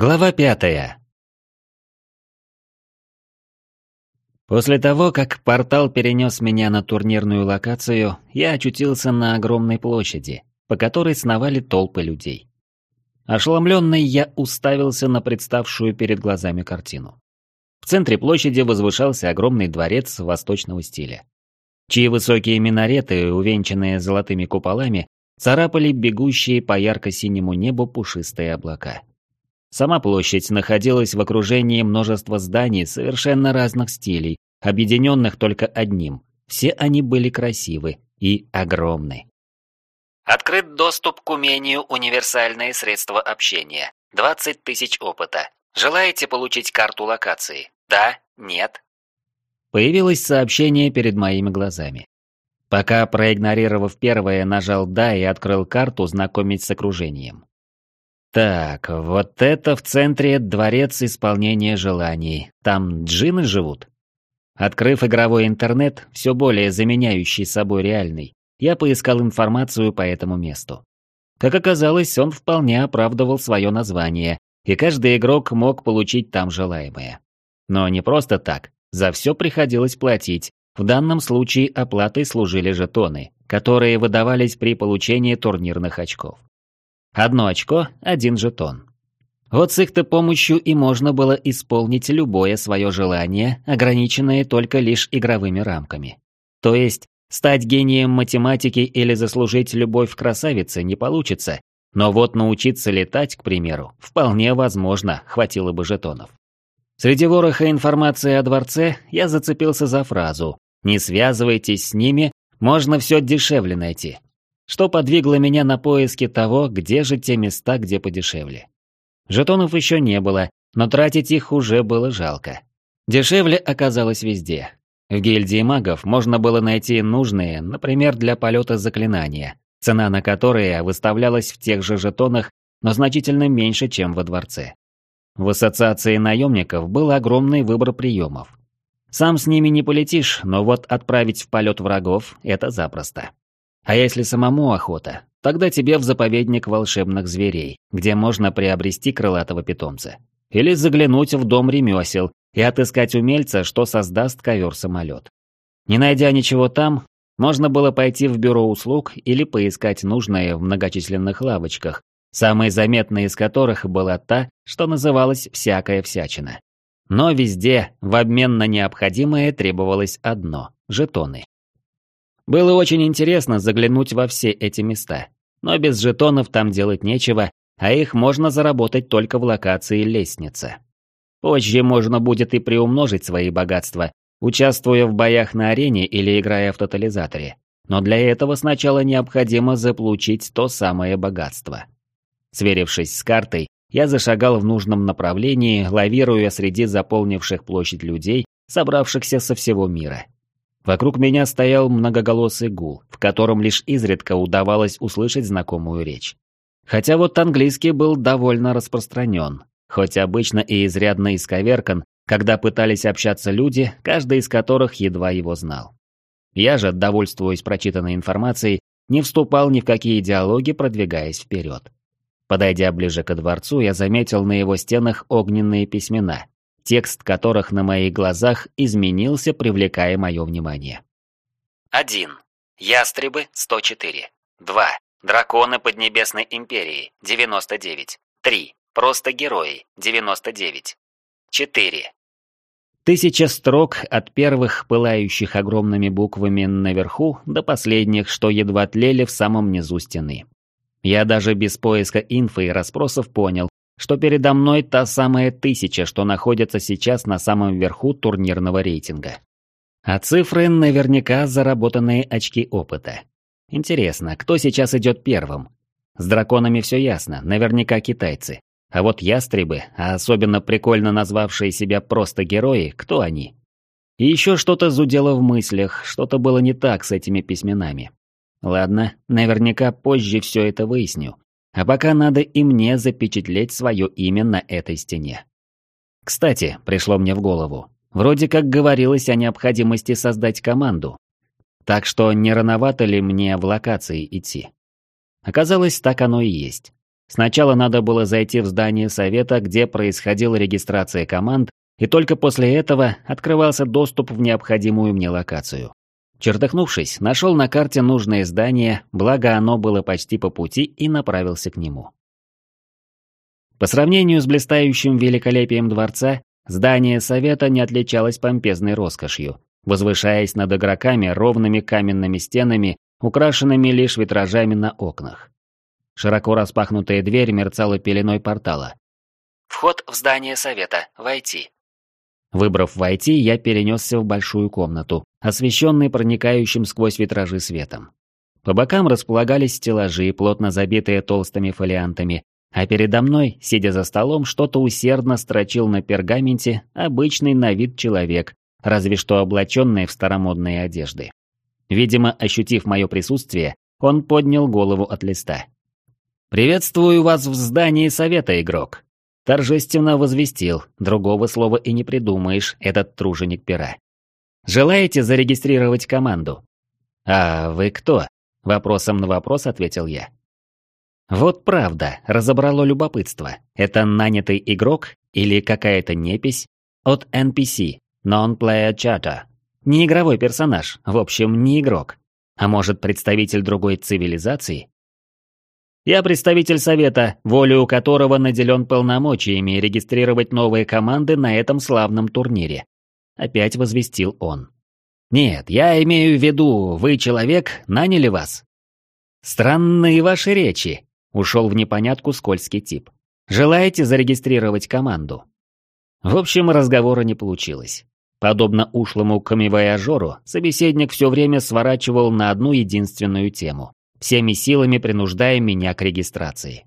Глава пятая. После того, как портал перенес меня на турнирную локацию, я очутился на огромной площади, по которой сновали толпы людей. Ошеломленный я уставился на представшую перед глазами картину. В центре площади возвышался огромный дворец восточного стиля, чьи высокие минареты, увенчанные золотыми куполами, царапали бегущие по ярко-синему небу пушистые облака. Сама площадь находилась в окружении множества зданий совершенно разных стилей, объединенных только одним. Все они были красивы и огромны. Открыт доступ к умению «Универсальные средства общения». 20 тысяч опыта. Желаете получить карту локации? Да? Нет? Появилось сообщение перед моими глазами. Пока, проигнорировав первое, нажал «Да» и открыл карту знакомить с окружением. Так, вот это в центре дворец исполнения желаний. Там джины живут? Открыв игровой интернет, все более заменяющий собой реальный, я поискал информацию по этому месту. Как оказалось, он вполне оправдывал свое название, и каждый игрок мог получить там желаемое. Но не просто так, за все приходилось платить. В данном случае оплатой служили жетоны, которые выдавались при получении турнирных очков. Одно очко, один жетон. Вот с их-то помощью и можно было исполнить любое свое желание, ограниченное только лишь игровыми рамками. То есть, стать гением математики или заслужить любовь красавицы не получится, но вот научиться летать, к примеру, вполне возможно, хватило бы жетонов. Среди вороха информации о дворце я зацепился за фразу «Не связывайтесь с ними, можно все дешевле найти» что подвигло меня на поиски того, где же те места, где подешевле. Жетонов еще не было, но тратить их уже было жалко. Дешевле оказалось везде. В гильдии магов можно было найти нужные, например, для полета заклинания, цена на которые выставлялась в тех же жетонах, но значительно меньше, чем во дворце. В ассоциации наемников был огромный выбор приемов. Сам с ними не полетишь, но вот отправить в полет врагов – это запросто. А если самому охота, тогда тебе в заповедник волшебных зверей, где можно приобрести крылатого питомца. Или заглянуть в дом ремесел и отыскать умельца, что создаст ковер-самолет. Не найдя ничего там, можно было пойти в бюро услуг или поискать нужное в многочисленных лавочках, самой заметной из которых была та, что называлась «всякая всячина». Но везде в обмен на необходимое требовалось одно – жетоны. Было очень интересно заглянуть во все эти места. Но без жетонов там делать нечего, а их можно заработать только в локации лестница. Позже можно будет и приумножить свои богатства, участвуя в боях на арене или играя в тотализаторе. Но для этого сначала необходимо заполучить то самое богатство. Сверившись с картой, я зашагал в нужном направлении, лавируя среди заполнивших площадь людей, собравшихся со всего мира. Вокруг меня стоял многоголосый гул, в котором лишь изредка удавалось услышать знакомую речь. Хотя вот английский был довольно распространен, хоть обычно и изрядно исковеркан, когда пытались общаться люди, каждый из которых едва его знал. Я же, довольствуясь прочитанной информацией, не вступал ни в какие диалоги, продвигаясь вперед. Подойдя ближе ко дворцу, я заметил на его стенах огненные письмена, текст которых на моих глазах изменился, привлекая мое внимание. 1. Ястребы 104. 2. Драконы Поднебесной Империи 99. 3. Просто герои 99. 4. Тысяча строк от первых, пылающих огромными буквами наверху, до последних, что едва тлели в самом низу стены. Я даже без поиска инфы и расспросов понял, что передо мной та самая тысяча, что находится сейчас на самом верху турнирного рейтинга. А цифры наверняка заработанные очки опыта. Интересно, кто сейчас идет первым? С драконами все ясно, наверняка китайцы. А вот ястребы, а особенно прикольно назвавшие себя просто герои, кто они? И еще что-то зудело в мыслях, что-то было не так с этими письменами. Ладно, наверняка позже все это выясню. А пока надо и мне запечатлеть свое имя на этой стене. Кстати, пришло мне в голову. Вроде как говорилось о необходимости создать команду. Так что не рановато ли мне в локации идти? Оказалось, так оно и есть. Сначала надо было зайти в здание совета, где происходила регистрация команд, и только после этого открывался доступ в необходимую мне локацию. Чертыхнувшись, нашел на карте нужное здание, благо оно было почти по пути, и направился к нему. По сравнению с блистающим великолепием дворца, здание совета не отличалось помпезной роскошью, возвышаясь над игроками ровными каменными стенами, украшенными лишь витражами на окнах. Широко распахнутая дверь мерцала пеленой портала. «Вход в здание совета. Войти». Выбрав «Войти», я перенесся в большую комнату, освещенный проникающим сквозь витражи светом. По бокам располагались стеллажи, плотно забитые толстыми фолиантами, а передо мной, сидя за столом, что-то усердно строчил на пергаменте обычный на вид человек, разве что облаченный в старомодные одежды. Видимо, ощутив мое присутствие, он поднял голову от листа. «Приветствую вас в здании совета, игрок!» Торжественно возвестил, другого слова и не придумаешь, этот труженик пера. Желаете зарегистрировать команду? А вы кто? Вопросом на вопрос ответил я. Вот правда, разобрало любопытство. Это нанятый игрок или какая-то непись от NPC, Non-Player Charter. Не игровой персонаж, в общем, не игрок. А может, представитель другой цивилизации? Я представитель совета, волю которого наделен полномочиями регистрировать новые команды на этом славном турнире опять возвестил он. «Нет, я имею в виду, вы человек, наняли вас». «Странные ваши речи», — ушел в непонятку скользкий тип. «Желаете зарегистрировать команду?» В общем, разговора не получилось. Подобно ушлому камевояжеру, собеседник все время сворачивал на одну единственную тему, всеми силами принуждая меня к регистрации.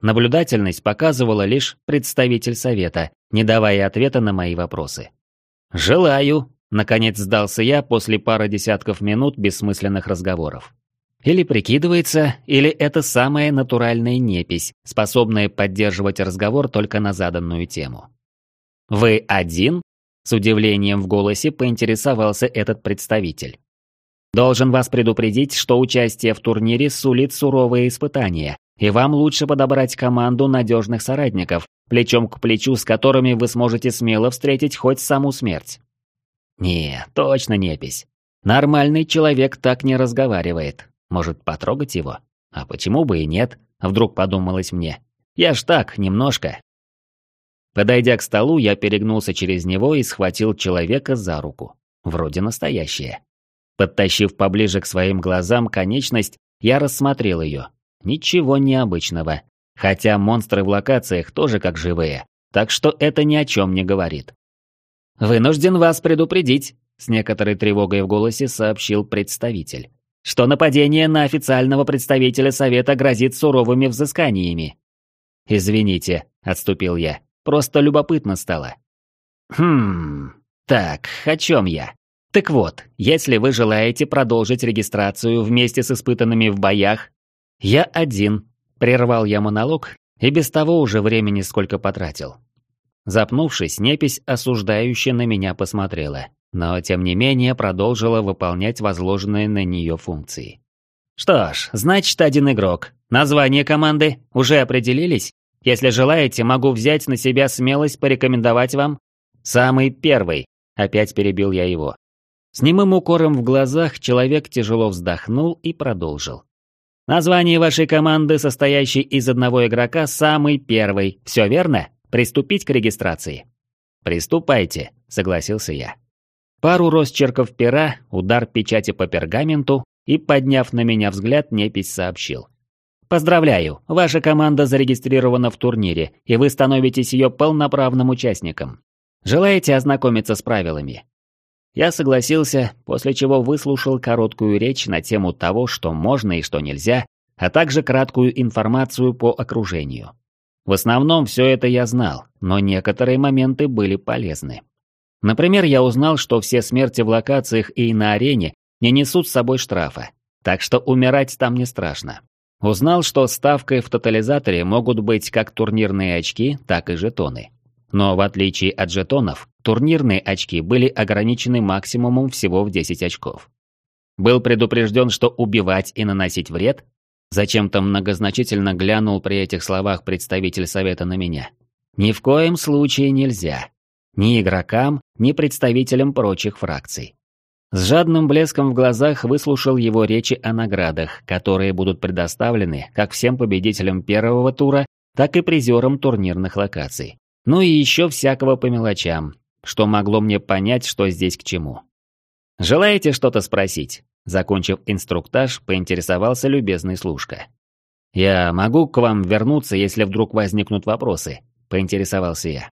Наблюдательность показывала лишь представитель совета, не давая ответа на мои вопросы. «Желаю», — наконец сдался я после пары десятков минут бессмысленных разговоров. Или прикидывается, или это самая натуральная непись, способная поддерживать разговор только на заданную тему. «Вы один?» — с удивлением в голосе поинтересовался этот представитель. «Должен вас предупредить, что участие в турнире сулит суровые испытания, и вам лучше подобрать команду надежных соратников, плечом к плечу с которыми вы сможете смело встретить хоть саму смерть. Не, точно непись. Нормальный человек так не разговаривает. Может, потрогать его? А почему бы и нет? Вдруг подумалось мне. Я ж так, немножко. Подойдя к столу, я перегнулся через него и схватил человека за руку. Вроде настоящая. Подтащив поближе к своим глазам конечность, я рассмотрел ее. Ничего необычного. Хотя монстры в локациях тоже как живые, так что это ни о чем не говорит. «Вынужден вас предупредить», — с некоторой тревогой в голосе сообщил представитель, «что нападение на официального представителя Совета грозит суровыми взысканиями». «Извините», — отступил я, — «просто любопытно стало». «Хм... Так, о чем я?» Так вот, если вы желаете продолжить регистрацию вместе с испытанными в боях, я один, Прервал я монолог, и без того уже времени сколько потратил. Запнувшись, непись осуждающе на меня посмотрела, но тем не менее продолжила выполнять возложенные на нее функции. «Что ж, значит, один игрок. Название команды уже определились? Если желаете, могу взять на себя смелость порекомендовать вам. Самый первый», — опять перебил я его. С немым укором в глазах человек тяжело вздохнул и продолжил. Название вашей команды, состоящей из одного игрока, самый первый. Все верно? Приступить к регистрации. Приступайте, согласился я. Пару росчерков пера, удар печати по пергаменту и, подняв на меня взгляд, непись сообщил. Поздравляю, ваша команда зарегистрирована в турнире, и вы становитесь ее полноправным участником. Желаете ознакомиться с правилами? Я согласился, после чего выслушал короткую речь на тему того, что можно и что нельзя, а также краткую информацию по окружению. В основном все это я знал, но некоторые моменты были полезны. Например, я узнал, что все смерти в локациях и на арене не несут с собой штрафа, так что умирать там не страшно. Узнал, что ставкой в тотализаторе могут быть как турнирные очки, так и жетоны. Но в отличие от жетонов, турнирные очки были ограничены максимумом всего в 10 очков. Был предупрежден, что убивать и наносить вред? Зачем-то многозначительно глянул при этих словах представитель совета на меня. Ни в коем случае нельзя. Ни игрокам, ни представителям прочих фракций. С жадным блеском в глазах выслушал его речи о наградах, которые будут предоставлены как всем победителям первого тура, так и призерам турнирных локаций. Ну и еще всякого по мелочам, что могло мне понять, что здесь к чему. «Желаете что-то спросить?» Закончив инструктаж, поинтересовался любезный служка. «Я могу к вам вернуться, если вдруг возникнут вопросы?» – поинтересовался я.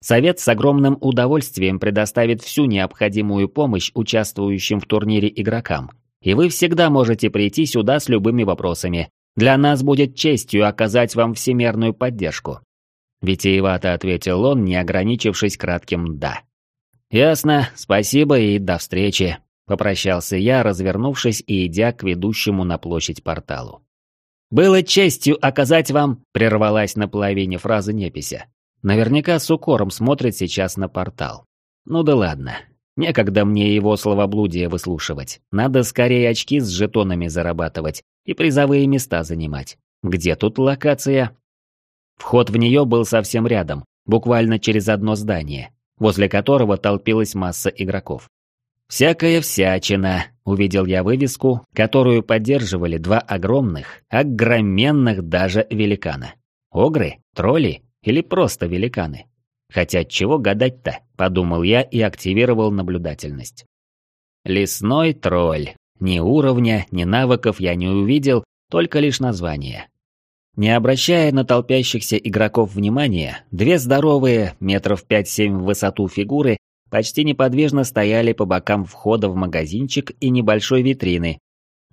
Совет с огромным удовольствием предоставит всю необходимую помощь участвующим в турнире игрокам, и вы всегда можете прийти сюда с любыми вопросами. Для нас будет честью оказать вам всемерную поддержку. Витиевато ответил он, не ограничившись кратким «да». «Ясно, спасибо и до встречи», — попрощался я, развернувшись и идя к ведущему на площадь порталу. «Было честью оказать вам...» — прервалась на половине фразы непися. Наверняка с укором смотрит сейчас на портал. Ну да ладно. Некогда мне его словоблудие выслушивать. Надо скорее очки с жетонами зарабатывать и призовые места занимать. Где тут локация? Вход в нее был совсем рядом, буквально через одно здание, возле которого толпилась масса игроков. «Всякая всячина», — увидел я вывеску, которую поддерживали два огромных, огроменных даже великана. Огры? Тролли? Или просто великаны? Хотя чего гадать-то, подумал я и активировал наблюдательность. Лесной тролль. Ни уровня, ни навыков я не увидел, только лишь название. Не обращая на толпящихся игроков внимания, две здоровые, метров 5-7 в высоту фигуры, почти неподвижно стояли по бокам входа в магазинчик и небольшой витрины,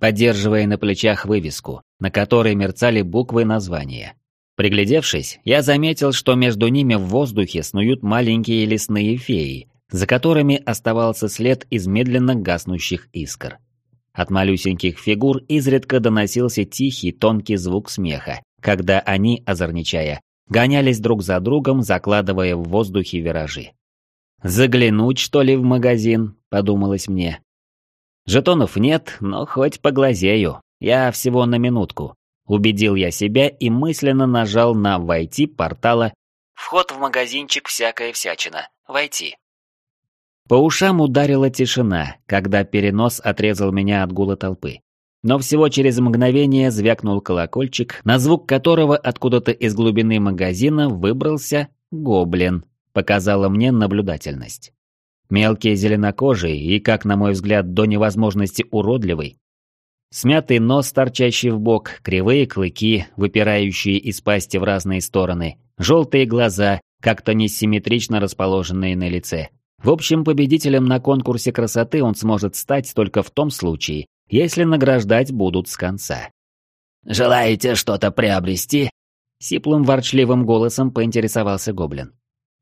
поддерживая на плечах вывеску, на которой мерцали буквы названия. Приглядевшись, я заметил, что между ними в воздухе снуют маленькие лесные феи, за которыми оставался след из медленно гаснущих искр. От малюсеньких фигур изредка доносился тихий тонкий звук смеха, когда они, озорничая, гонялись друг за другом, закладывая в воздухе виражи. «Заглянуть, что ли, в магазин?» – подумалось мне. Жетонов нет, но хоть поглазею. Я всего на минутку. Убедил я себя и мысленно нажал на «Войти» портала «Вход в магазинчик всякая всячина. Войти». По ушам ударила тишина, когда перенос отрезал меня от гула толпы. Но всего через мгновение звякнул колокольчик, на звук которого откуда-то из глубины магазина выбрался гоблин, показала мне наблюдательность. Мелкий зеленокожий и, как на мой взгляд, до невозможности уродливый, Смятый нос, торчащий в бок, кривые клыки, выпирающие из пасти в разные стороны, желтые глаза, как-то несимметрично расположенные на лице. В общем, победителем на конкурсе красоты он сможет стать только в том случае, если награждать будут с конца. «Желаете что-то приобрести?» Сиплым ворчливым голосом поинтересовался гоблин.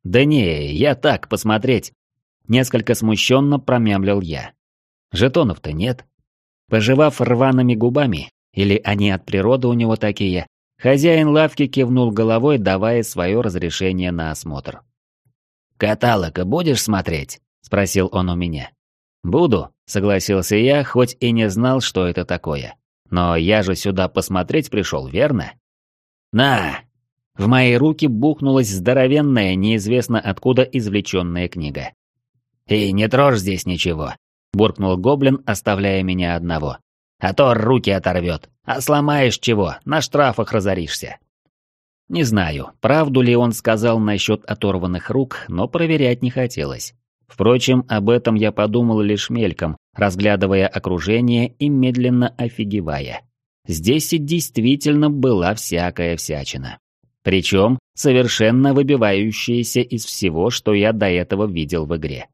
«Да не, я так, посмотреть». Несколько смущенно промямлил я. «Жетонов-то нет, Пожевав рваными губами, или они от природы у него такие, хозяин лавки кивнул головой, давая свое разрешение на осмотр. «Каталог будешь смотреть?» – спросил он у меня. «Буду», – согласился я, хоть и не знал, что это такое. «Но я же сюда посмотреть пришел, верно?» «На!» В мои руки бухнулась здоровенная, неизвестно откуда извлеченная книга. «И не трожь здесь ничего. – буркнул гоблин, оставляя меня одного. «А то руки оторвет. А сломаешь чего, на штрафах разоришься». Не знаю, правду ли он сказал насчет оторванных рук, но проверять не хотелось. Впрочем, об этом я подумал лишь мельком, разглядывая окружение и медленно офигевая. Здесь и действительно была всякая всячина. Причем совершенно выбивающаяся из всего, что я до этого видел в игре.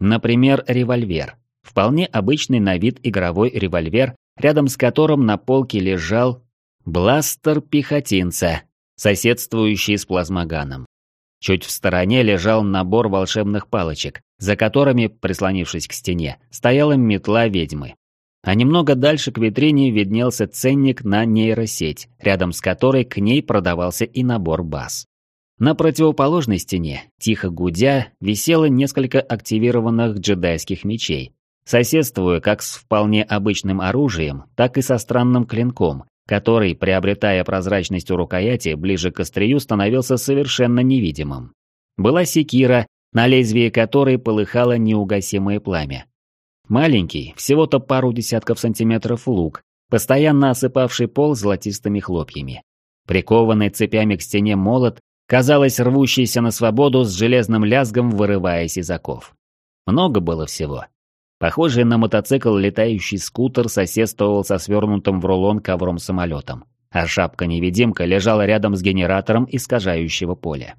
Например, револьвер. Вполне обычный на вид игровой револьвер, рядом с которым на полке лежал бластер пехотинца, соседствующий с плазмоганом. Чуть в стороне лежал набор волшебных палочек, за которыми, прислонившись к стене, стояла метла ведьмы. А немного дальше к витрине виднелся ценник на нейросеть, рядом с которой к ней продавался и набор баз. На противоположной стене, тихо гудя, висело несколько активированных джедайских мечей, соседствуя как с вполне обычным оружием, так и со странным клинком, который, приобретая прозрачность у рукояти, ближе к острию становился совершенно невидимым. Была секира, на лезвии которой полыхало неугасимое пламя. Маленький, всего-то пару десятков сантиметров лук, постоянно осыпавший пол золотистыми хлопьями. Прикованный цепями к стене молот, казалось, рвущийся на свободу с железным лязгом, вырываясь из оков. Много было всего. Похожий на мотоцикл летающий скутер соседствовал со свернутым в рулон ковром-самолетом, а шапка-невидимка лежала рядом с генератором искажающего поля.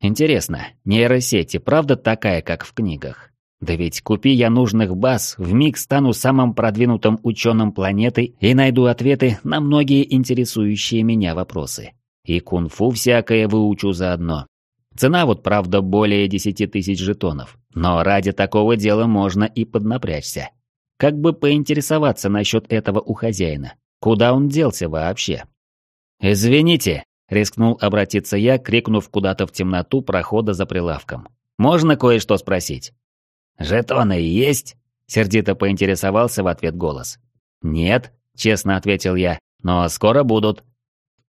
Интересно, нейросеть и правда такая, как в книгах? Да ведь купи я нужных баз, вмиг стану самым продвинутым ученым планеты и найду ответы на многие интересующие меня вопросы. И кунг-фу всякое выучу заодно. Цена вот, правда, более десяти тысяч жетонов. Но ради такого дела можно и поднапрячься. Как бы поинтересоваться насчет этого у хозяина? Куда он делся вообще? «Извините», — рискнул обратиться я, крикнув куда-то в темноту прохода за прилавком. «Можно кое-что спросить?» «Жетоны есть?» — сердито поинтересовался в ответ голос. «Нет», — честно ответил я, — «но скоро будут».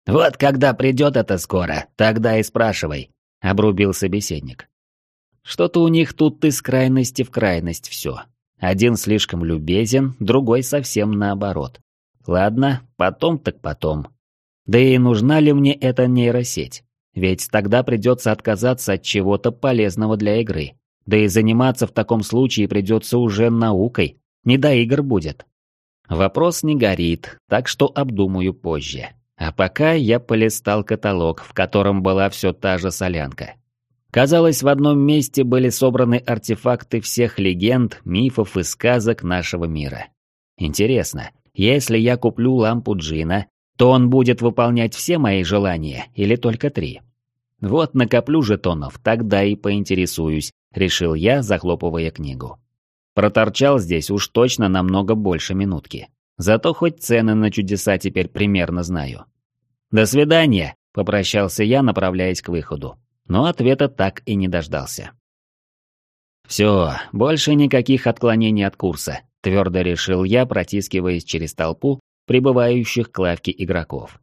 «Вот когда придет это скоро, тогда и спрашивай», — обрубил собеседник. Что-то у них тут из крайности в крайность все. Один слишком любезен, другой совсем наоборот. Ладно, потом так потом. Да и нужна ли мне эта нейросеть? Ведь тогда придется отказаться от чего-то полезного для игры. Да и заниматься в таком случае придется уже наукой, не до игр будет. Вопрос не горит, так что обдумаю позже. А пока я полистал каталог, в котором была все та же солянка. Казалось, в одном месте были собраны артефакты всех легенд, мифов и сказок нашего мира. Интересно, если я куплю лампу Джина, то он будет выполнять все мои желания или только три? Вот накоплю жетонов, тогда и поинтересуюсь, решил я, захлопывая книгу. Проторчал здесь уж точно намного больше минутки. Зато хоть цены на чудеса теперь примерно знаю. «До свидания», — попрощался я, направляясь к выходу. Но ответа так и не дождался. «Все, больше никаких отклонений от курса», — твердо решил я, протискиваясь через толпу прибывающих к лавке игроков.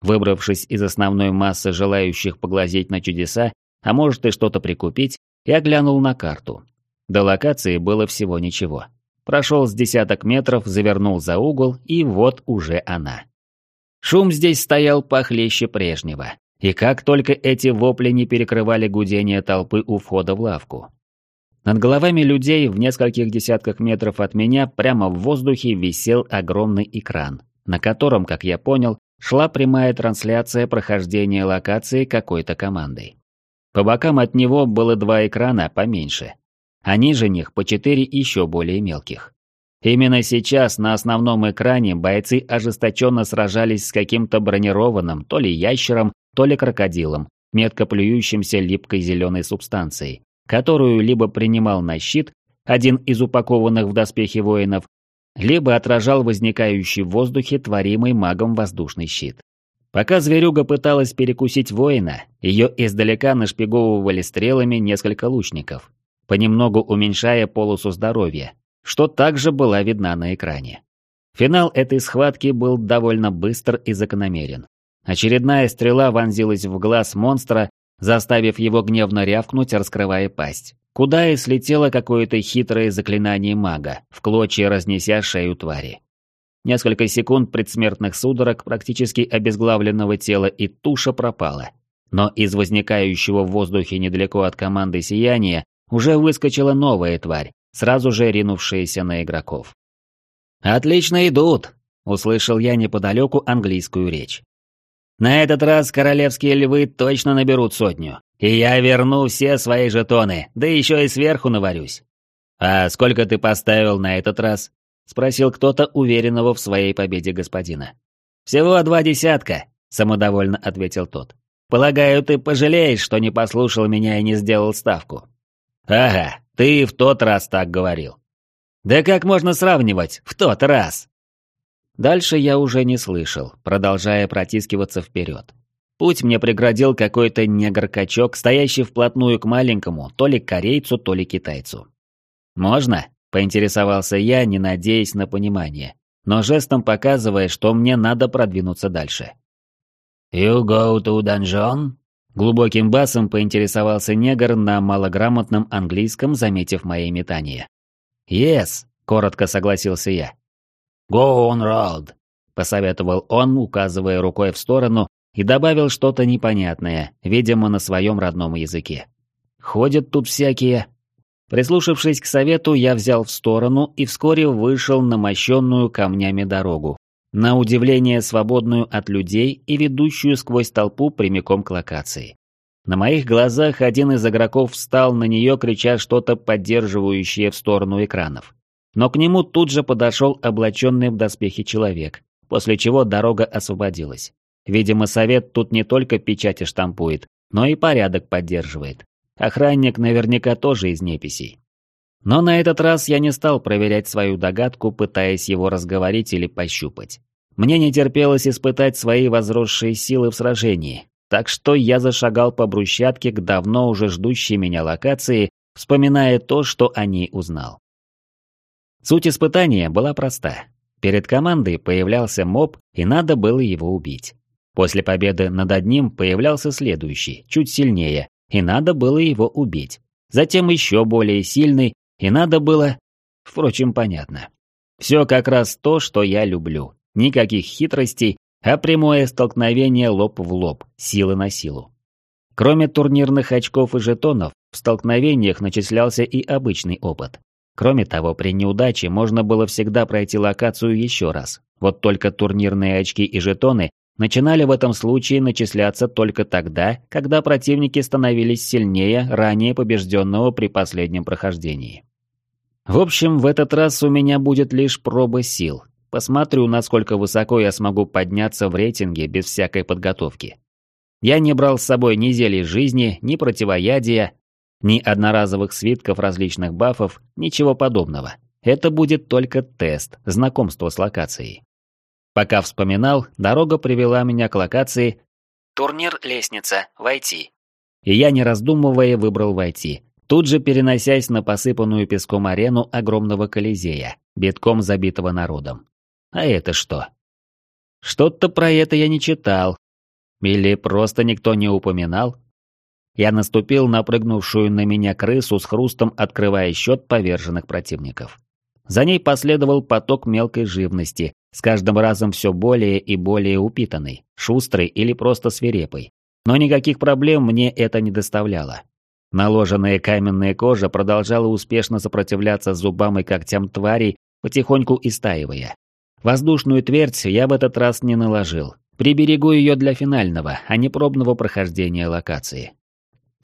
Выбравшись из основной массы желающих поглазеть на чудеса, а может и что-то прикупить, я глянул на карту. До локации было всего ничего. Прошел с десяток метров, завернул за угол, и вот уже она. Шум здесь стоял похлеще прежнего. И как только эти вопли не перекрывали гудение толпы у входа в лавку. Над головами людей в нескольких десятках метров от меня прямо в воздухе висел огромный экран, на котором, как я понял, шла прямая трансляция прохождения локации какой-то командой. По бокам от него было два экрана поменьше, а ниже них по четыре еще более мелких. Именно сейчас на основном экране бойцы ожесточенно сражались с каким-то бронированным то ли ящером, то ли крокодилом, метко плюющимся липкой зеленой субстанцией, которую либо принимал на щит один из упакованных в доспехи воинов, либо отражал возникающий в воздухе творимый магом воздушный щит. Пока зверюга пыталась перекусить воина, ее издалека нашпиговывали стрелами несколько лучников, понемногу уменьшая полосу здоровья, что также была видна на экране. Финал этой схватки был довольно быстр и закономерен. Очередная стрела вонзилась в глаз монстра, заставив его гневно рявкнуть, раскрывая пасть. Куда и слетело какое-то хитрое заклинание мага, в клочья разнеся шею твари. Несколько секунд предсмертных судорог практически обезглавленного тела и туша пропала. Но из возникающего в воздухе недалеко от команды сияния уже выскочила новая тварь, сразу же ринувшаяся на игроков. «Отлично идут!» – услышал я неподалеку английскую речь. «На этот раз королевские львы точно наберут сотню, и я верну все свои жетоны, да еще и сверху наварюсь». «А сколько ты поставил на этот раз?» — спросил кто-то уверенного в своей победе господина. «Всего два десятка», — самодовольно ответил тот. «Полагаю, ты пожалеешь, что не послушал меня и не сделал ставку». «Ага, ты в тот раз так говорил». «Да как можно сравнивать? В тот раз!» Дальше я уже не слышал, продолжая протискиваться вперед. Путь мне преградил какой-то негр-качок, стоящий вплотную к маленькому, то ли корейцу, то ли китайцу. «Можно?» Поинтересовался я, не надеясь на понимание. но жестом показывая, что мне надо продвинуться дальше. «You go to dungeon?» Глубоким басом поинтересовался негр на малограмотном английском, заметив мои метания. «Yes», — коротко согласился я. «Go on road», — посоветовал он, указывая рукой в сторону, и добавил что-то непонятное, видимо, на своем родном языке. «Ходят тут всякие...» Прислушавшись к совету, я взял в сторону и вскоре вышел на мощенную камнями дорогу, на удивление свободную от людей и ведущую сквозь толпу прямиком к локации. На моих глазах один из игроков встал на нее, крича что-то поддерживающее в сторону экранов. Но к нему тут же подошел облаченный в доспехи человек, после чего дорога освободилась. Видимо, совет тут не только печати штампует, но и порядок поддерживает. Охранник наверняка тоже из неписей. Но на этот раз я не стал проверять свою догадку, пытаясь его разговорить или пощупать. Мне не терпелось испытать свои возросшие силы в сражении, так что я зашагал по брусчатке к давно уже ждущей меня локации, вспоминая то, что о ней узнал. Суть испытания была проста. Перед командой появлялся моб, и надо было его убить. После победы над одним появлялся следующий, чуть сильнее, и надо было его убить. Затем еще более сильный, и надо было... Впрочем, понятно. Все как раз то, что я люблю. Никаких хитростей, а прямое столкновение лоб в лоб, силы на силу. Кроме турнирных очков и жетонов, в столкновениях начислялся и обычный опыт. Кроме того, при неудаче можно было всегда пройти локацию еще раз. Вот только турнирные очки и жетоны начинали в этом случае начисляться только тогда, когда противники становились сильнее ранее побежденного при последнем прохождении. В общем, в этот раз у меня будет лишь проба сил. Посмотрю, насколько высоко я смогу подняться в рейтинге без всякой подготовки. Я не брал с собой ни зелий жизни, ни противоядия, ни одноразовых свитков различных бафов, ничего подобного. Это будет только тест, знакомство с локацией. Пока вспоминал, дорога привела меня к локации «Турнир лестница. Войти». И я, не раздумывая, выбрал «Войти», тут же переносясь на посыпанную песком арену огромного колизея, битком забитого народом. А это что? Что-то про это я не читал. Или просто никто не упоминал? Я наступил на прыгнувшую на меня крысу с хрустом, открывая счет поверженных противников. За ней последовал поток мелкой живности, с каждым разом все более и более упитанный, шустрый или просто свирепый. Но никаких проблем мне это не доставляло. Наложенная каменная кожа продолжала успешно сопротивляться зубам и когтям тварей, потихоньку истаивая. Воздушную твердь я в этот раз не наложил. Приберегу ее для финального, а не пробного прохождения локации.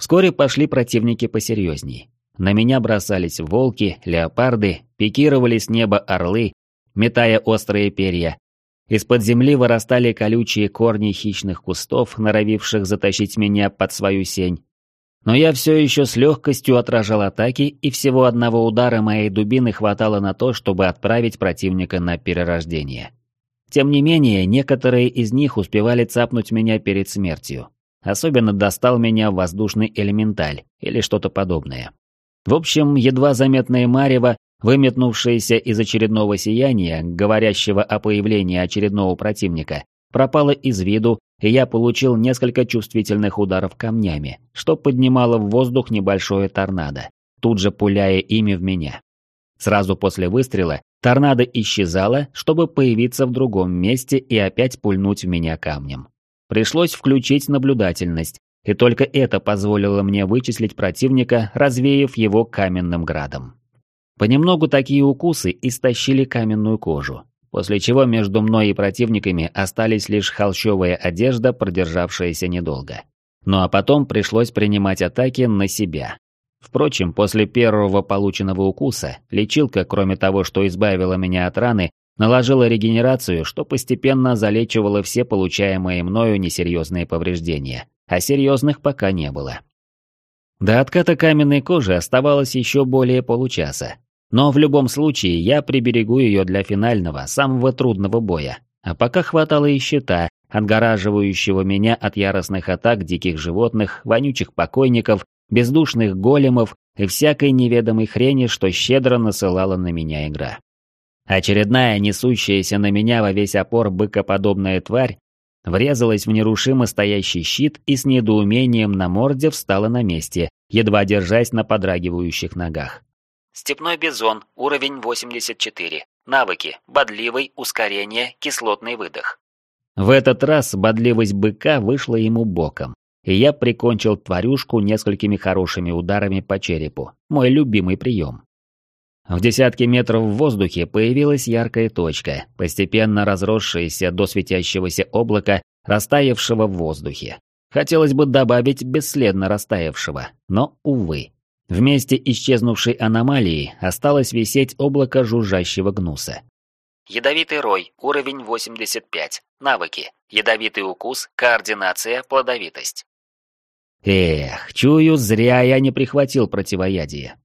Вскоре пошли противники посерьезней. На меня бросались волки, леопарды, пикировали с неба орлы, метая острые перья. Из-под земли вырастали колючие корни хищных кустов, норовивших затащить меня под свою сень. Но я все еще с легкостью отражал атаки, и всего одного удара моей дубины хватало на то, чтобы отправить противника на перерождение. Тем не менее, некоторые из них успевали цапнуть меня перед смертью. Особенно достал меня воздушный элементаль или что-то подобное. В общем, едва заметное марево, выметнувшееся из очередного сияния, говорящего о появлении очередного противника, пропало из виду, и я получил несколько чувствительных ударов камнями, что поднимало в воздух небольшое торнадо, тут же пуляя ими в меня. Сразу после выстрела торнадо исчезало, чтобы появиться в другом месте и опять пульнуть в меня камнем. Пришлось включить наблюдательность, и только это позволило мне вычислить противника, развеяв его каменным градом. Понемногу такие укусы истощили каменную кожу, после чего между мной и противниками остались лишь холщовая одежда, продержавшаяся недолго. Ну а потом пришлось принимать атаки на себя. Впрочем, после первого полученного укуса, лечилка, кроме того, что избавила меня от раны, наложила регенерацию, что постепенно залечивало все получаемые мною несерьезные повреждения, а серьезных пока не было. До отката каменной кожи оставалось еще более получаса, но в любом случае я приберегу ее для финального, самого трудного боя, а пока хватало и щита, отгораживающего меня от яростных атак диких животных, вонючих покойников, бездушных големов и всякой неведомой хрени, что щедро насылала на меня игра. Очередная несущаяся на меня во весь опор быкоподобная тварь врезалась в нерушимо стоящий щит и с недоумением на морде встала на месте, едва держась на подрагивающих ногах. Степной бизон, уровень 84. Навыки. Бодливый, ускорение, кислотный выдох. В этот раз бодливость быка вышла ему боком, и я прикончил тварюшку несколькими хорошими ударами по черепу. Мой любимый прием. В десятке метров в воздухе появилась яркая точка, постепенно разросшаяся до светящегося облака, растаявшего в воздухе. Хотелось бы добавить бесследно растаявшего, но, увы. Вместе исчезнувшей аномалии осталось висеть облако жужжащего гнуса. Ядовитый рой, уровень 85. Навыки. Ядовитый укус, координация, плодовитость. Эх, чую, зря я не прихватил противоядие.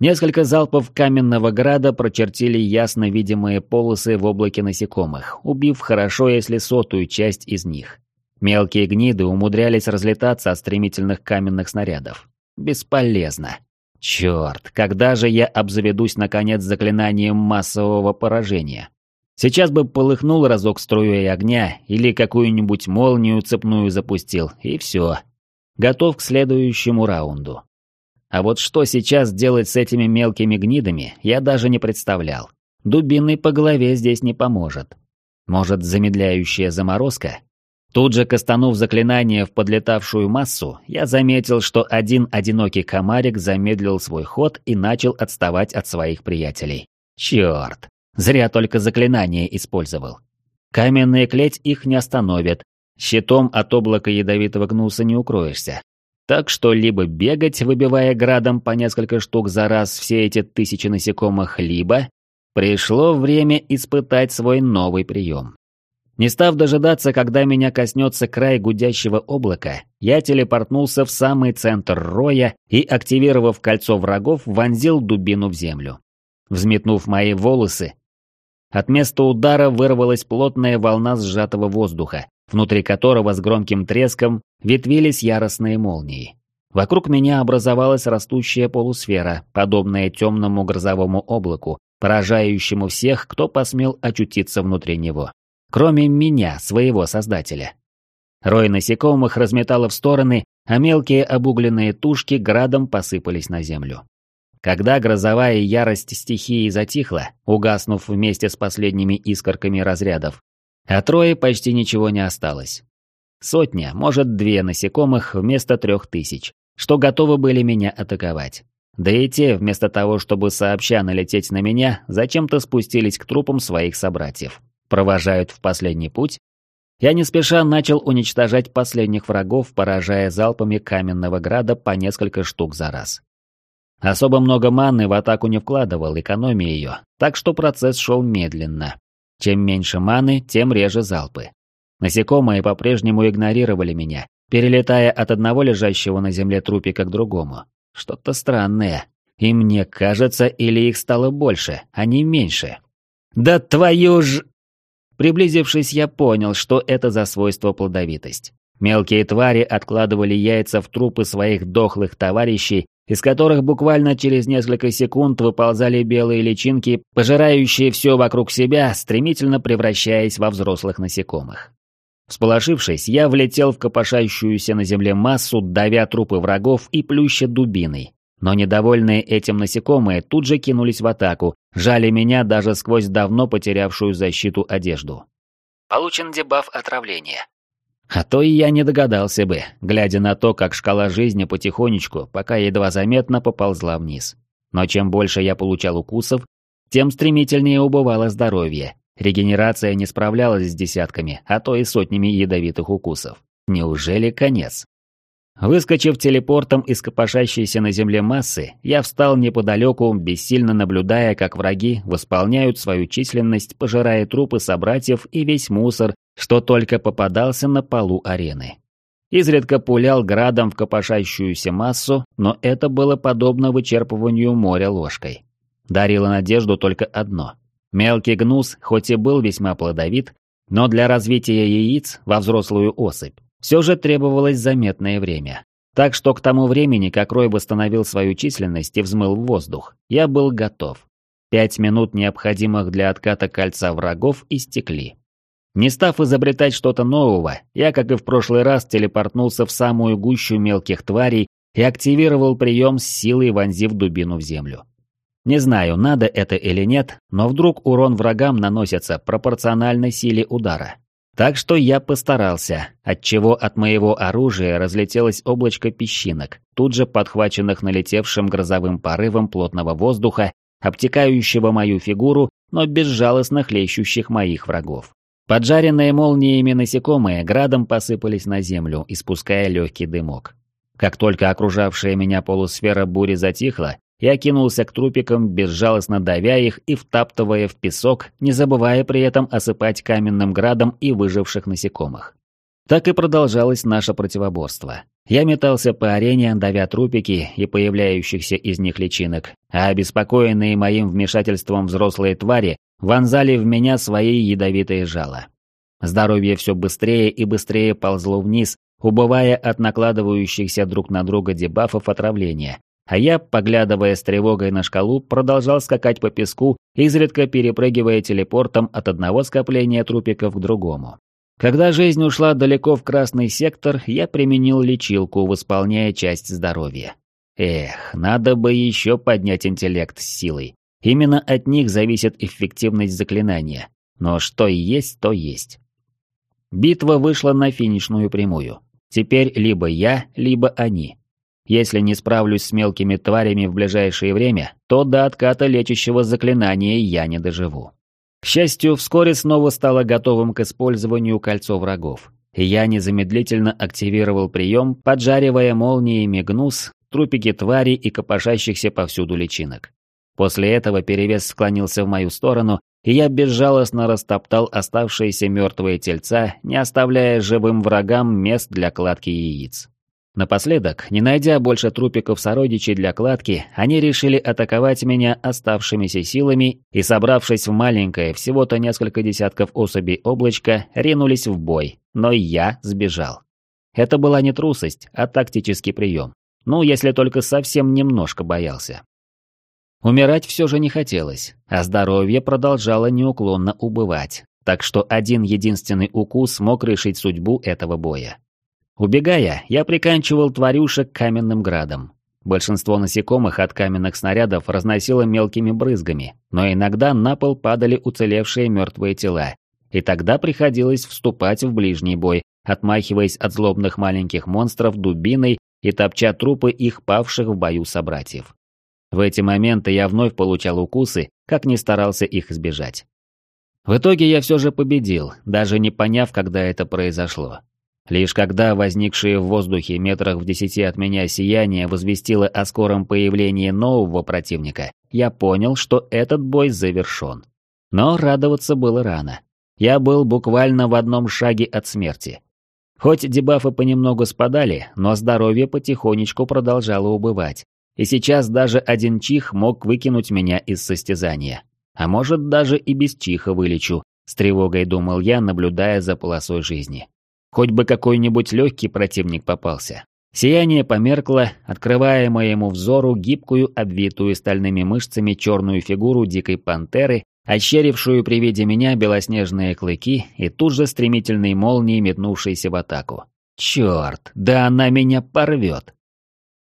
Несколько залпов каменного града прочертили ясно видимые полосы в облаке насекомых, убив хорошо, если сотую часть из них. Мелкие гниды умудрялись разлетаться от стремительных каменных снарядов. Бесполезно. Черт, когда же я обзаведусь наконец заклинанием массового поражения? Сейчас бы полыхнул разок струей огня или какую-нибудь молнию цепную запустил, и все. Готов к следующему раунду. А вот что сейчас делать с этими мелкими гнидами, я даже не представлял. Дубиной по голове здесь не поможет. Может, замедляющая заморозка? Тут же, кастанув заклинание в подлетавшую массу, я заметил, что один одинокий комарик замедлил свой ход и начал отставать от своих приятелей. Черт! Зря только заклинание использовал. Каменная клеть их не остановит. Щитом от облака ядовитого гнуса не укроешься. Так что либо бегать, выбивая градом по несколько штук за раз все эти тысячи насекомых, либо... Пришло время испытать свой новый прием. Не став дожидаться, когда меня коснется край гудящего облака, я телепортнулся в самый центр роя и, активировав кольцо врагов, вонзил дубину в землю. Взметнув мои волосы, от места удара вырвалась плотная волна сжатого воздуха, внутри которого с громким треском ветвились яростные молнии. Вокруг меня образовалась растущая полусфера, подобная темному грозовому облаку, поражающему всех, кто посмел очутиться внутри него. Кроме меня, своего создателя. Рой насекомых разметало в стороны, а мелкие обугленные тушки градом посыпались на землю. Когда грозовая ярость стихии затихла, угаснув вместе с последними искорками разрядов, от роя почти ничего не осталось. Сотня, может две насекомых вместо трех тысяч, что готовы были меня атаковать. Да и те, вместо того, чтобы сообща налететь на меня, зачем-то спустились к трупам своих собратьев. Провожают в последний путь. Я не спеша начал уничтожать последних врагов, поражая залпами каменного града по несколько штук за раз. Особо много маны в атаку не вкладывал, экономия ее, так что процесс шел медленно. Чем меньше маны, тем реже залпы. Насекомые по-прежнему игнорировали меня, перелетая от одного лежащего на земле трупика к другому. Что-то странное. И мне кажется, или их стало больше, а не меньше. «Да твою ж...» Приблизившись, я понял, что это за свойство плодовитость. Мелкие твари откладывали яйца в трупы своих дохлых товарищей из которых буквально через несколько секунд выползали белые личинки, пожирающие все вокруг себя, стремительно превращаясь во взрослых насекомых. Всполошившись, я влетел в копошающуюся на земле массу, давя трупы врагов и плюща дубиной. Но недовольные этим насекомые тут же кинулись в атаку, жали меня даже сквозь давно потерявшую защиту одежду. Получен дебаф отравления. А то и я не догадался бы, глядя на то, как шкала жизни потихонечку, пока едва заметно поползла вниз. Но чем больше я получал укусов, тем стремительнее убывало здоровье. Регенерация не справлялась с десятками, а то и сотнями ядовитых укусов. Неужели конец? Выскочив телепортом из копошащейся на земле массы, я встал неподалеку, бессильно наблюдая, как враги восполняют свою численность, пожирая трупы собратьев и весь мусор, что только попадался на полу арены. Изредка пулял градом в копошащуюся массу, но это было подобно вычерпыванию моря ложкой. Дарило надежду только одно. Мелкий гнус, хоть и был весьма плодовит, но для развития яиц во взрослую особь все же требовалось заметное время. Так что к тому времени, как Рой восстановил свою численность и взмыл в воздух, я был готов. Пять минут, необходимых для отката кольца врагов, истекли. Не став изобретать что-то нового, я, как и в прошлый раз, телепортнулся в самую гущу мелких тварей и активировал прием с силой, вонзив дубину в землю. Не знаю, надо это или нет, но вдруг урон врагам наносится пропорционально силе удара. Так что я постарался, отчего от моего оружия разлетелось облачко песчинок, тут же подхваченных налетевшим грозовым порывом плотного воздуха, обтекающего мою фигуру, но безжалостно хлещущих моих врагов. Поджаренные молниями насекомые градом посыпались на землю, испуская легкий дымок. Как только окружавшая меня полусфера бури затихла, я кинулся к трупикам, безжалостно давя их и втаптывая в песок, не забывая при этом осыпать каменным градом и выживших насекомых. Так и продолжалось наше противоборство. Я метался по арене, давя трупики и появляющихся из них личинок, а обеспокоенные моим вмешательством взрослые твари вонзали в меня свои ядовитые жала. Здоровье все быстрее и быстрее ползло вниз, убывая от накладывающихся друг на друга дебафов отравления, а я, поглядывая с тревогой на шкалу, продолжал скакать по песку, изредка перепрыгивая телепортом от одного скопления трупиков к другому. Когда жизнь ушла далеко в красный сектор, я применил лечилку, восполняя часть здоровья. Эх, надо бы еще поднять интеллект с силой. Именно от них зависит эффективность заклинания. Но что есть, то есть. Битва вышла на финишную прямую. Теперь либо я, либо они. Если не справлюсь с мелкими тварями в ближайшее время, то до отката лечащего заклинания я не доживу. К счастью, вскоре снова стало готовым к использованию кольцо врагов. И я незамедлительно активировал прием, поджаривая молниями гнус, трупики твари и копошащихся повсюду личинок. После этого перевес склонился в мою сторону, и я безжалостно растоптал оставшиеся мертвые тельца, не оставляя живым врагам мест для кладки яиц. Напоследок, не найдя больше трупиков сородичей для кладки, они решили атаковать меня оставшимися силами и, собравшись в маленькое, всего-то несколько десятков особей облачка, ринулись в бой, но я сбежал. Это была не трусость, а тактический прием. Ну, если только совсем немножко боялся. Умирать все же не хотелось, а здоровье продолжало неуклонно убывать, так что один единственный укус мог решить судьбу этого боя. Убегая, я приканчивал тварюшек каменным градом. Большинство насекомых от каменных снарядов разносило мелкими брызгами, но иногда на пол падали уцелевшие мертвые тела, и тогда приходилось вступать в ближний бой, отмахиваясь от злобных маленьких монстров дубиной и топча трупы их павших в бою собратьев. В эти моменты я вновь получал укусы, как ни старался их избежать. В итоге я все же победил, даже не поняв, когда это произошло. Лишь когда возникшее в воздухе метрах в десяти от меня сияние возвестило о скором появлении нового противника, я понял, что этот бой завершен. Но радоваться было рано. Я был буквально в одном шаге от смерти. Хоть дебафы понемногу спадали, но здоровье потихонечку продолжало убывать. И сейчас даже один чих мог выкинуть меня из состязания. А может, даже и без чиха вылечу, с тревогой думал я, наблюдая за полосой жизни. Хоть бы какой-нибудь легкий противник попался. Сияние померкло, открывая моему взору гибкую, обвитую стальными мышцами черную фигуру дикой пантеры, ощерившую при виде меня белоснежные клыки и тут же стремительной молнией метнувшейся в атаку. Черт, да она меня порвет!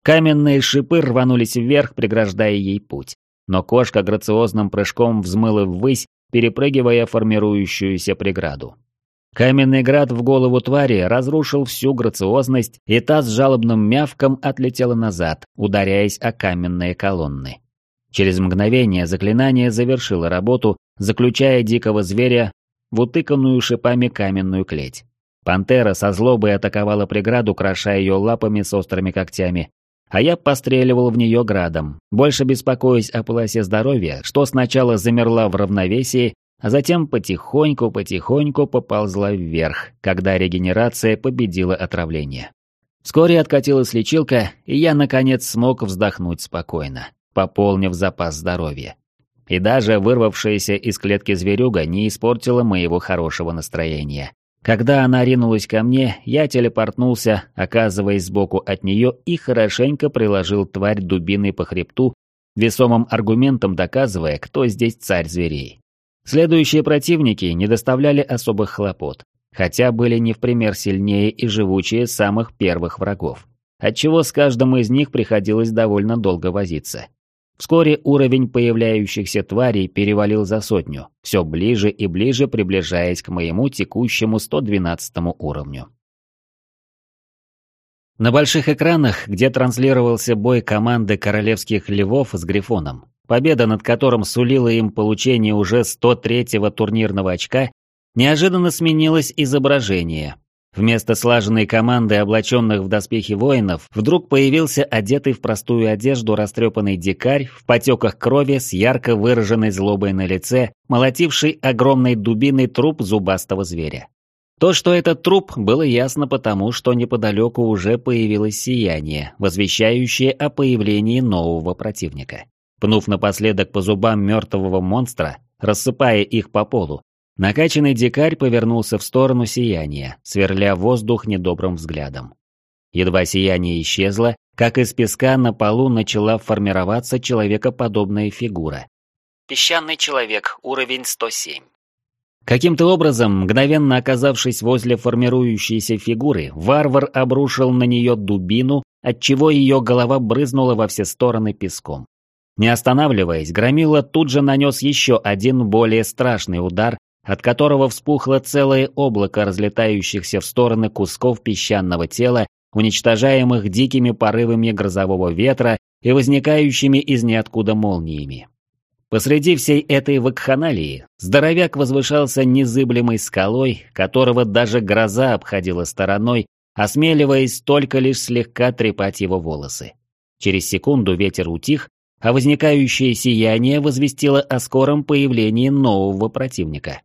Каменные шипы рванулись вверх, преграждая ей путь. Но кошка грациозным прыжком взмыла ввысь, перепрыгивая формирующуюся преграду. Каменный град в голову твари разрушил всю грациозность, и та с жалобным мявком отлетела назад, ударяясь о каменные колонны. Через мгновение заклинание завершило работу, заключая дикого зверя в утыканную шипами каменную клеть. Пантера со злобой атаковала преграду, крошая ее лапами с острыми когтями, а я постреливал в нее градом, больше беспокоясь о полосе здоровья, что сначала замерла в равновесии, а затем потихоньку-потихоньку поползла вверх, когда регенерация победила отравление. Вскоре откатилась лечилка, и я, наконец, смог вздохнуть спокойно, пополнив запас здоровья. И даже вырвавшаяся из клетки зверюга не испортила моего хорошего настроения. Когда она ринулась ко мне, я телепортнулся, оказываясь сбоку от нее, и хорошенько приложил тварь дубиной по хребту, весомым аргументом доказывая, кто здесь царь зверей. Следующие противники не доставляли особых хлопот, хотя были не в пример сильнее и живучее самых первых врагов, отчего с каждым из них приходилось довольно долго возиться. Вскоре уровень появляющихся тварей перевалил за сотню, все ближе и ближе приближаясь к моему текущему 112 уровню. На больших экранах, где транслировался бой команды королевских львов с Грифоном, победа над которым сулила им получение уже 103-го турнирного очка, неожиданно сменилось изображение. Вместо слаженной команды облаченных в доспехи воинов вдруг появился одетый в простую одежду растрепанный дикарь в потеках крови с ярко выраженной злобой на лице, молотивший огромной дубиной труп зубастого зверя. То, что это труп, было ясно потому, что неподалеку уже появилось сияние, возвещающее о появлении нового противника. Пнув напоследок по зубам мертвого монстра, рассыпая их по полу, накачанный дикарь повернулся в сторону сияния, сверля воздух недобрым взглядом. Едва сияние исчезло, как из песка на полу начала формироваться человекоподобная фигура. Песчаный человек, уровень 107. Каким-то образом, мгновенно оказавшись возле формирующейся фигуры, варвар обрушил на нее дубину, отчего ее голова брызнула во все стороны песком. Не останавливаясь, Громила тут же нанес еще один более страшный удар, от которого вспухло целое облако разлетающихся в стороны кусков песчаного тела, уничтожаемых дикими порывами грозового ветра и возникающими из ниоткуда молниями. Посреди всей этой вакханалии здоровяк возвышался незыблемой скалой, которого даже гроза обходила стороной, осмеливаясь только лишь слегка трепать его волосы. Через секунду ветер утих, а возникающее сияние возвестило о скором появлении нового противника.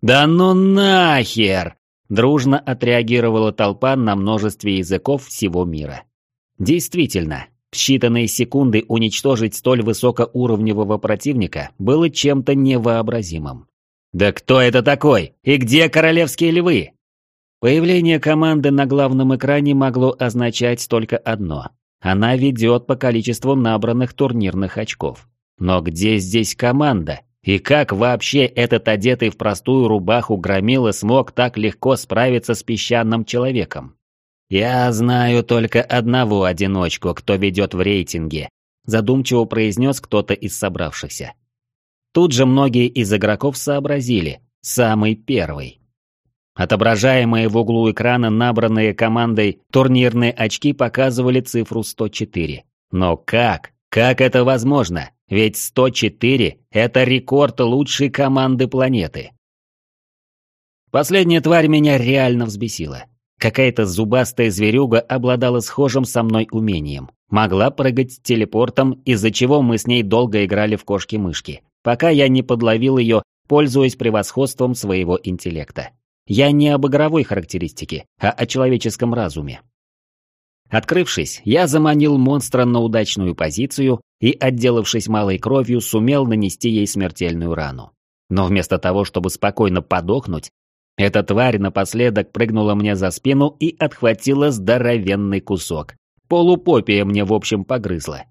«Да ну нахер!» – дружно отреагировала толпа на множестве языков всего мира. Действительно, в считанные секунды уничтожить столь высокоуровневого противника было чем-то невообразимым. «Да кто это такой? И где королевские львы?» Появление команды на главном экране могло означать только одно. Она ведет по количеству набранных турнирных очков. Но где здесь команда? И как вообще этот одетый в простую рубаху громила смог так легко справиться с песчаным человеком? «Я знаю только одного одиночку, кто ведет в рейтинге», задумчиво произнес кто-то из собравшихся. Тут же многие из игроков сообразили, самый первый. Отображаемые в углу экрана набранные командой турнирные очки показывали цифру 104. Но как? Как это возможно? Ведь 104 – это рекорд лучшей команды планеты. Последняя тварь меня реально взбесила. Какая-то зубастая зверюга обладала схожим со мной умением. Могла прыгать телепортом, из-за чего мы с ней долго играли в кошки-мышки, пока я не подловил ее, пользуясь превосходством своего интеллекта. Я не об игровой характеристике, а о человеческом разуме. Открывшись, я заманил монстра на удачную позицию и, отделавшись малой кровью, сумел нанести ей смертельную рану. Но вместо того, чтобы спокойно подохнуть, эта тварь напоследок прыгнула мне за спину и отхватила здоровенный кусок. Полупопия мне в общем погрызла.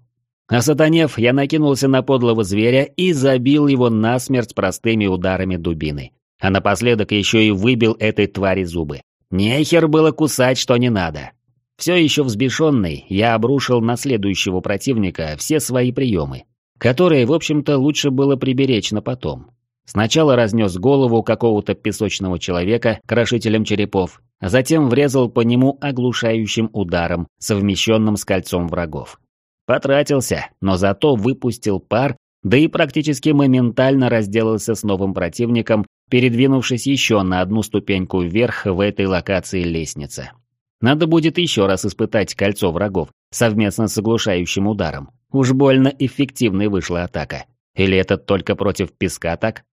Осатанев, я накинулся на подлого зверя и забил его насмерть простыми ударами дубины. А напоследок еще и выбил этой твари зубы. Нехер было кусать, что не надо. Все еще взбешенный, я обрушил на следующего противника все свои приемы, которые, в общем-то, лучше было приберечь на потом. Сначала разнес голову какого-то песочного человека крошителем черепов, а затем врезал по нему оглушающим ударом, совмещенным с кольцом врагов. Потратился, но зато выпустил пар, да и практически моментально разделался с новым противником, передвинувшись еще на одну ступеньку вверх в этой локации лестницы. Надо будет еще раз испытать кольцо врагов совместно с оглушающим ударом. Уж больно эффективной вышла атака. Или это только против песка так?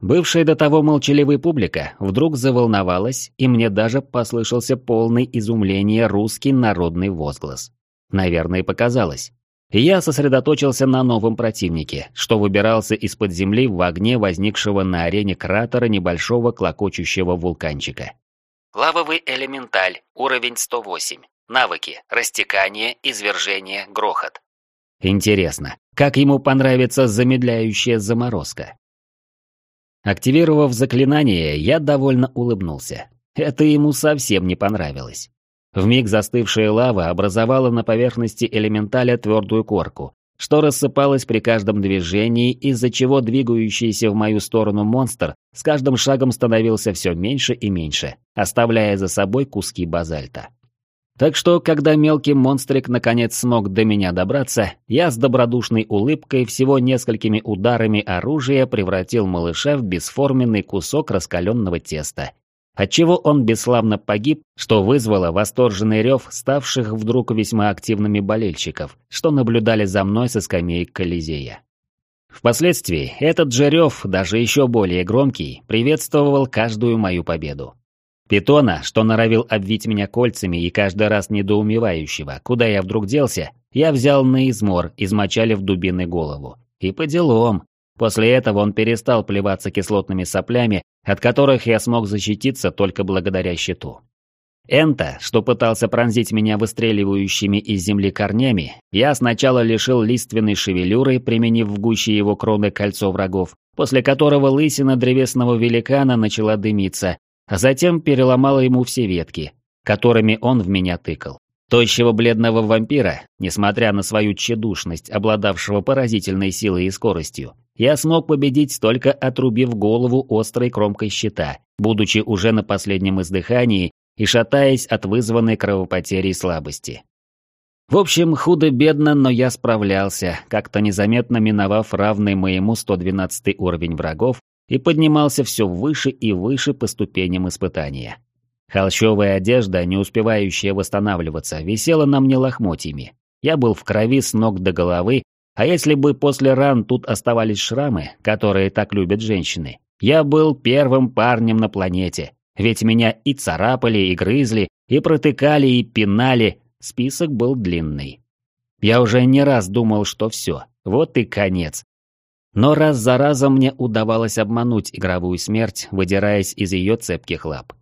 Бывшая до того молчаливая публика вдруг заволновалась, и мне даже послышался полный изумления русский народный возглас. Наверное, показалось. Я сосредоточился на новом противнике, что выбирался из-под земли в огне возникшего на арене кратера небольшого клокочущего вулканчика. Лавовый элементаль, уровень 108. Навыки, растекание, извержение, грохот. Интересно, как ему понравится замедляющая заморозка? Активировав заклинание, я довольно улыбнулся. Это ему совсем не понравилось. Вмиг застывшая лава образовала на поверхности элементаля твердую корку, что рассыпалось при каждом движении, из-за чего двигающийся в мою сторону монстр с каждым шагом становился все меньше и меньше, оставляя за собой куски базальта. Так что, когда мелкий монстрик наконец смог до меня добраться, я с добродушной улыбкой всего несколькими ударами оружия превратил малыша в бесформенный кусок раскаленного теста отчего он бесславно погиб, что вызвало восторженный рев ставших вдруг весьма активными болельщиков, что наблюдали за мной со скамеек Колизея. Впоследствии этот же рев, даже еще более громкий, приветствовал каждую мою победу. Питона, что норовил обвить меня кольцами и каждый раз недоумевающего, куда я вдруг делся, я взял на измор, измочалив дубиной голову. И по делам. После этого он перестал плеваться кислотными соплями от которых я смог защититься только благодаря щиту. Энта, что пытался пронзить меня выстреливающими из земли корнями, я сначала лишил лиственной шевелюры, применив в гуще его кроны кольцо врагов, после которого лысина древесного великана начала дымиться, а затем переломала ему все ветки, которыми он в меня тыкал. Тощего бледного вампира, несмотря на свою тщедушность, обладавшего поразительной силой и скоростью, я смог победить только отрубив голову острой кромкой щита, будучи уже на последнем издыхании и шатаясь от вызванной кровопотери и слабости. В общем, худо-бедно, но я справлялся, как-то незаметно миновав равный моему 112 уровень врагов и поднимался все выше и выше по ступеням испытания. Холщовая одежда, не успевающая восстанавливаться, висела на мне лохмотьями. Я был в крови с ног до головы, а если бы после ран тут оставались шрамы, которые так любят женщины, я был первым парнем на планете. Ведь меня и царапали, и грызли, и протыкали, и пинали. Список был длинный. Я уже не раз думал, что все, вот и конец. Но раз за разом мне удавалось обмануть игровую смерть, выдираясь из ее цепких лап.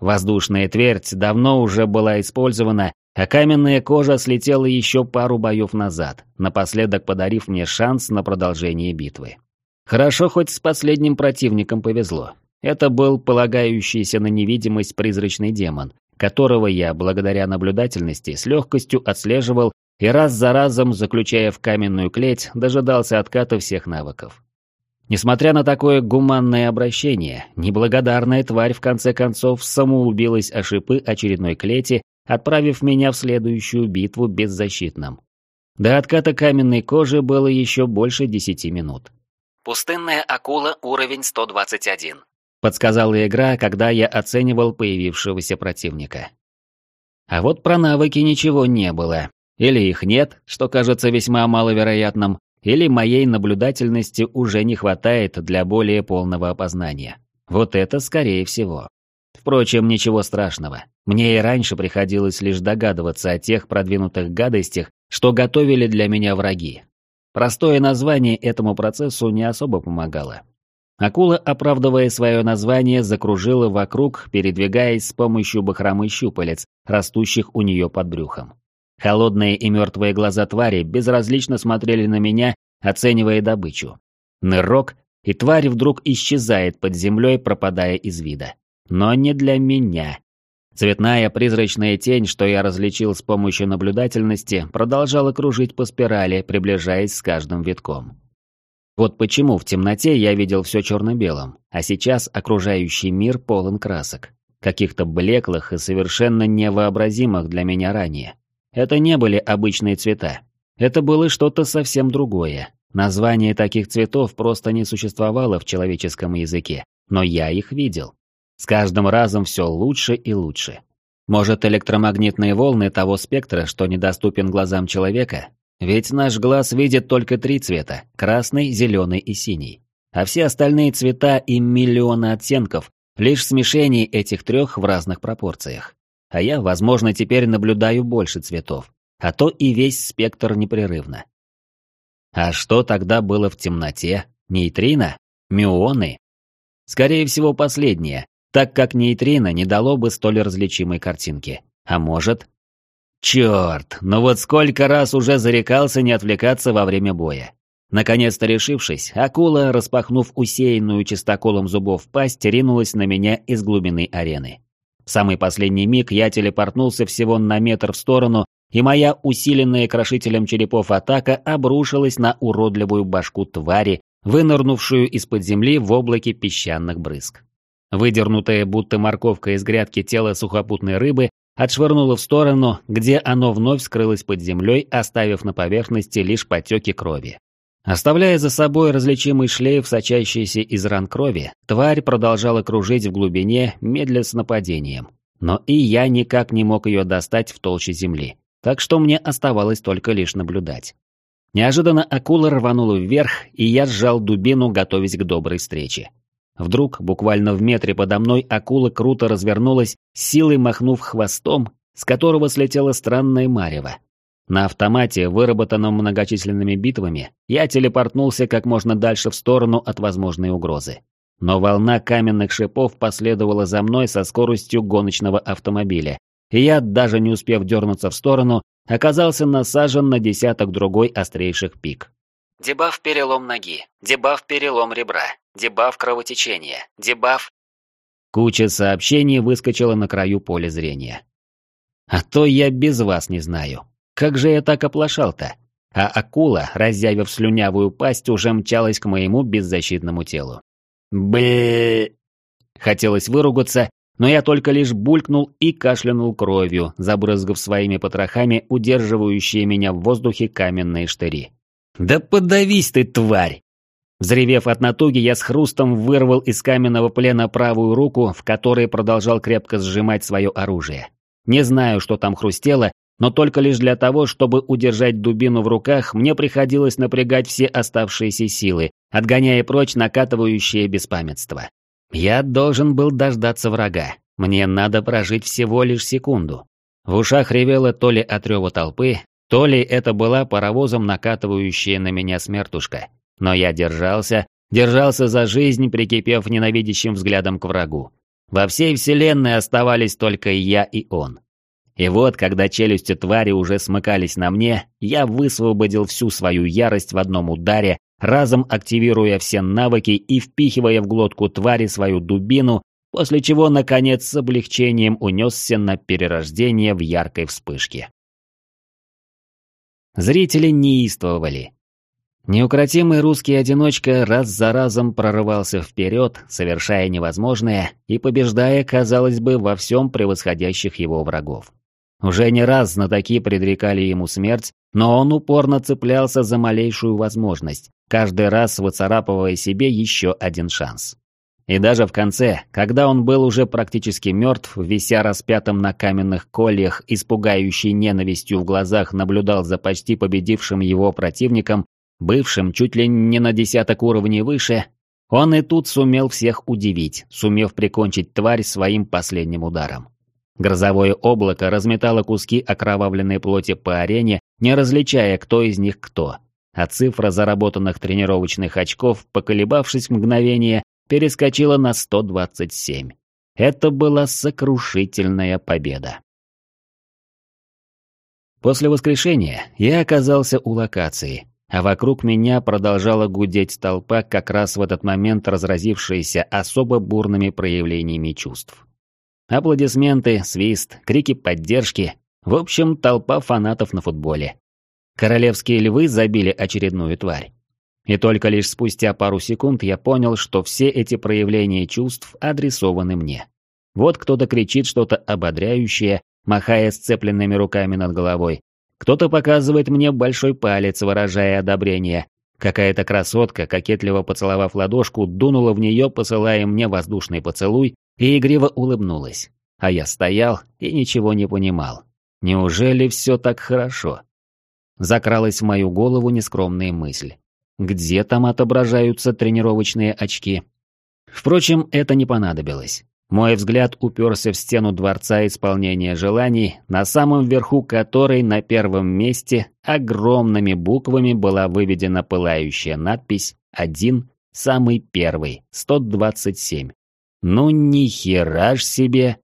Воздушная твердь давно уже была использована, а каменная кожа слетела еще пару боев назад, напоследок подарив мне шанс на продолжение битвы. Хорошо, хоть с последним противником повезло. Это был полагающийся на невидимость призрачный демон, которого я, благодаря наблюдательности, с легкостью отслеживал и раз за разом, заключая в каменную клеть, дожидался отката всех навыков. Несмотря на такое гуманное обращение, неблагодарная тварь в конце концов самоубилась о шипы очередной клети, отправив меня в следующую битву беззащитным. До отката каменной кожи было еще больше десяти минут. «Пустынная акула, уровень 121», — подсказала игра, когда я оценивал появившегося противника. А вот про навыки ничего не было. Или их нет, что кажется весьма маловероятным, или моей наблюдательности уже не хватает для более полного опознания. Вот это скорее всего. Впрочем, ничего страшного. Мне и раньше приходилось лишь догадываться о тех продвинутых гадостях, что готовили для меня враги. Простое название этому процессу не особо помогало. Акула, оправдывая свое название, закружила вокруг, передвигаясь с помощью бахромы щупалец, растущих у нее под брюхом. Холодные и мертвые глаза твари безразлично смотрели на меня, оценивая добычу. Нырок, и тварь вдруг исчезает под землей, пропадая из вида. Но не для меня. Цветная призрачная тень, что я различил с помощью наблюдательности, продолжала кружить по спирали, приближаясь с каждым витком. Вот почему в темноте я видел все черно-белым, а сейчас окружающий мир полон красок. Каких-то блеклых и совершенно невообразимых для меня ранее. Это не были обычные цвета. Это было что-то совсем другое. Название таких цветов просто не существовало в человеческом языке, но я их видел. С каждым разом все лучше и лучше. Может, электромагнитные волны того спектра, что недоступен глазам человека? Ведь наш глаз видит только три цвета – красный, зеленый и синий. А все остальные цвета и миллионы оттенков – лишь смешение этих трех в разных пропорциях а я, возможно, теперь наблюдаю больше цветов, а то и весь спектр непрерывно. А что тогда было в темноте? Нейтрино? Мюоны? Скорее всего, последнее, так как нейтрино не дало бы столь различимой картинки. А может... Черт, но вот сколько раз уже зарекался не отвлекаться во время боя. Наконец-то решившись, акула, распахнув усеянную чистоколом зубов пасть, ринулась на меня из глубины арены. В самый последний миг я телепортнулся всего на метр в сторону, и моя усиленная крошителем черепов атака обрушилась на уродливую башку твари, вынырнувшую из-под земли в облаке песчаных брызг. Выдернутое будто морковка из грядки тело сухопутной рыбы отшвырнуло в сторону, где оно вновь скрылось под землей, оставив на поверхности лишь потеки крови. Оставляя за собой различимый шлейф, сочащийся из ран крови, тварь продолжала кружить в глубине, медля с нападением. Но и я никак не мог ее достать в толще земли, так что мне оставалось только лишь наблюдать. Неожиданно акула рванула вверх, и я сжал дубину, готовясь к доброй встрече. Вдруг, буквально в метре подо мной, акула круто развернулась, силой махнув хвостом, с которого слетела странная марево. На автомате, выработанном многочисленными битвами, я телепортнулся как можно дальше в сторону от возможной угрозы. Но волна каменных шипов последовала за мной со скоростью гоночного автомобиля, и я, даже не успев дернуться в сторону, оказался насажен на десяток другой острейших пик. Дебаф перелом ноги, дебаф перелом ребра, дебаф кровотечения, дебаф... Куча сообщений выскочила на краю поля зрения. А то я без вас не знаю. Как же я так оплошал-то? А акула, разъявив слюнявую пасть, уже мчалась к моему беззащитному телу. Бэ! Хотелось выругаться, но я только лишь булькнул и кашлянул кровью, забрызгав своими потрохами удерживающие меня в воздухе каменные штыри. «Да подавись ты, тварь!» Взревев от натуги, я с хрустом вырвал из каменного плена правую руку, в которой продолжал крепко сжимать свое оружие. Не знаю, что там хрустело, но только лишь для того, чтобы удержать дубину в руках, мне приходилось напрягать все оставшиеся силы, отгоняя прочь накатывающее беспамятство. Я должен был дождаться врага. Мне надо прожить всего лишь секунду. В ушах ревело то ли от рева толпы, то ли это была паровозом накатывающая на меня смертушка. Но я держался, держался за жизнь, прикипев ненавидящим взглядом к врагу. Во всей вселенной оставались только я и он. И вот, когда челюсти твари уже смыкались на мне, я высвободил всю свою ярость в одном ударе, разом активируя все навыки и впихивая в глотку твари свою дубину, после чего, наконец, с облегчением унесся на перерождение в яркой вспышке. Зрители неистовывали. Неукротимый русский одиночка раз за разом прорывался вперед, совершая невозможное и побеждая, казалось бы, во всем превосходящих его врагов. Уже не раз знатоки предрекали ему смерть, но он упорно цеплялся за малейшую возможность, каждый раз выцарапывая себе еще один шанс. И даже в конце, когда он был уже практически мертв, вися распятым на каменных кольях, испугающий ненавистью в глазах наблюдал за почти победившим его противником, бывшим чуть ли не на десяток уровней выше, он и тут сумел всех удивить, сумев прикончить тварь своим последним ударом. Грозовое облако разметало куски окровавленной плоти по арене, не различая, кто из них кто. А цифра заработанных тренировочных очков, поколебавшись мгновение, перескочила на 127. Это была сокрушительная победа. После воскрешения я оказался у локации, а вокруг меня продолжала гудеть толпа, как раз в этот момент разразившаяся особо бурными проявлениями чувств. Аплодисменты, свист, крики поддержки. В общем, толпа фанатов на футболе. Королевские львы забили очередную тварь. И только лишь спустя пару секунд я понял, что все эти проявления чувств адресованы мне. Вот кто-то кричит что-то ободряющее, махая сцепленными руками над головой. Кто-то показывает мне большой палец, выражая одобрение. Какая-то красотка, кокетливо поцеловав ладошку, дунула в нее, посылая мне воздушный поцелуй, и игриво улыбнулась. А я стоял и ничего не понимал. Неужели все так хорошо? Закралась в мою голову нескромная мысль. Где там отображаются тренировочные очки? Впрочем, это не понадобилось. Мой взгляд уперся в стену дворца исполнения желаний, на самом верху которой на первом месте огромными буквами была выведена пылающая надпись «Один, самый первый, 127». Ну ни хера ж себе.